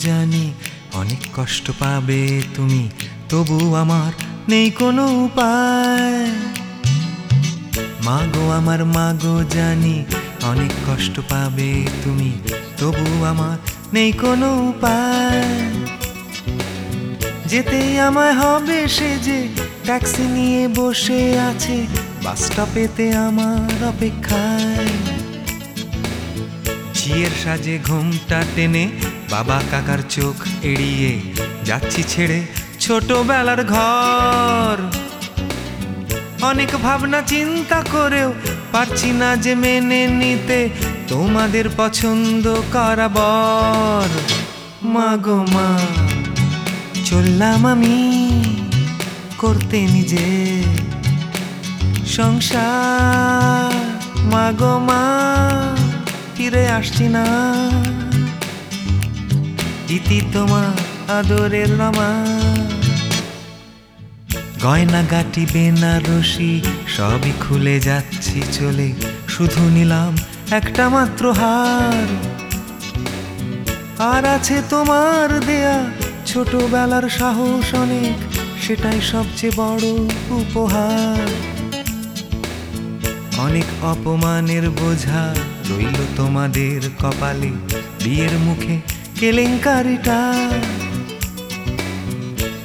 জানি, অনেক কষ্ট পাবে তুমি, তবু আমার নেই কোনো উপায়। মাগো আমার মাগো জানি, অনেক কষ্ট পাবে তুমি, তবু আমার নেই কোনো উপায়। যেতে আমায় হবে সে যে, ট্যাক্সি নিয়ে বসে আছে, বাস স্টপেতে আমার অপেক্ষায়। ঝিয়ের সাজে ঘুমটা টেনে বাবা কাকার চোখ এড়িয়ে যাচ্ছি ছেড়ে ছোটবেলার ঘর। অনেক ভাবনা চিন্তা করেও পারছি না যে মেনে নিতে তোমাদের পছন্দ করা বর। মা গো মা, চললাম আমি করতে নিজে। সংসার, মা গো মা। ফিরে আসছি না। ইতি তোমার আদরের রমা গয়না গাটি, বেনারসি, সবই খুলে যাচ্ছি, চলে শুধু নিলাম একটা মাত্র হার। আর আছে তোমার দেয়া ছোটবেলার সাহস অনেক, সেটাই সবচেয়ে বড় উপহার। অনেক অপমানের বোঝা রইল তোমাদের কপালে, বিয়ের মুখে কেলেঙ্কারিটা।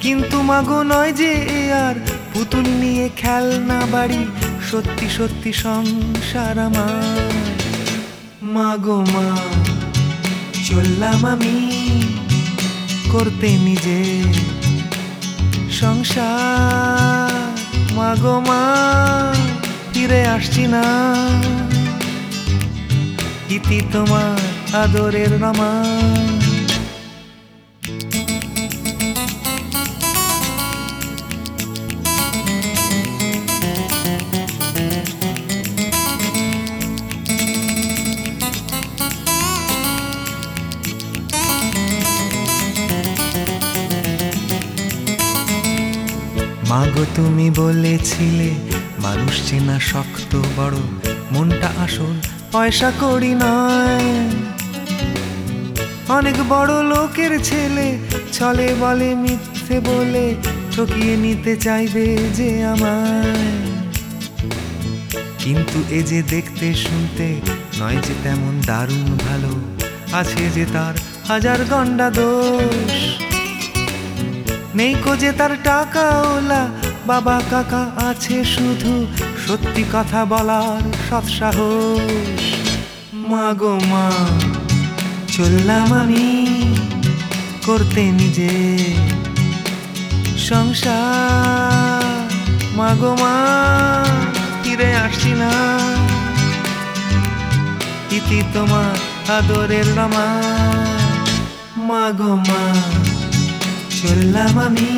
কিন্তু মাগো নয় যে আর পুতুল নিয়ে খেলনা বাড়ি, সত্যি সত্যি সংসার আমার। মাগো মা, চললাম আমি করতে নিজে সংসার। মাগো মা, ফিরে আসছি না। ইতি তোমার আদরের রমা মাগো তুমি বলেছিলে মানুষ চেনা শক্ত বড়। মনটা আসল পয়সা করি নয়। অনেক বড় লোকের ছেলে ছলে বলে মিথ্যে বলে, ঠকিয়ে নিতে চাইবে যে আমায়। কিন্তু এ যে দেখতে শুনতে নয় যে তেমন দারুণ ভালো, আছে যে তার হাজার গন্ডা দোষ। নেই কোজে তার টাকা ওলা বাবা কাকা আছে শুধু সত্যি কথা বলার সৎ সাহস। মা গো মা, চললাম আমি করতে নিজে। সংসার, মা গো মা, ফিরে আসছি না। ইতি তোমার আদরের রমা। মা গো মা, চললাম আমি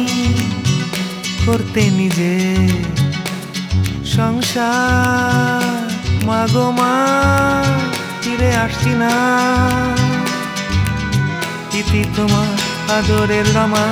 করতে নিজে। সংসার মাগো মা ফিরে আসছি না। ইতি তোমার আদরের রমা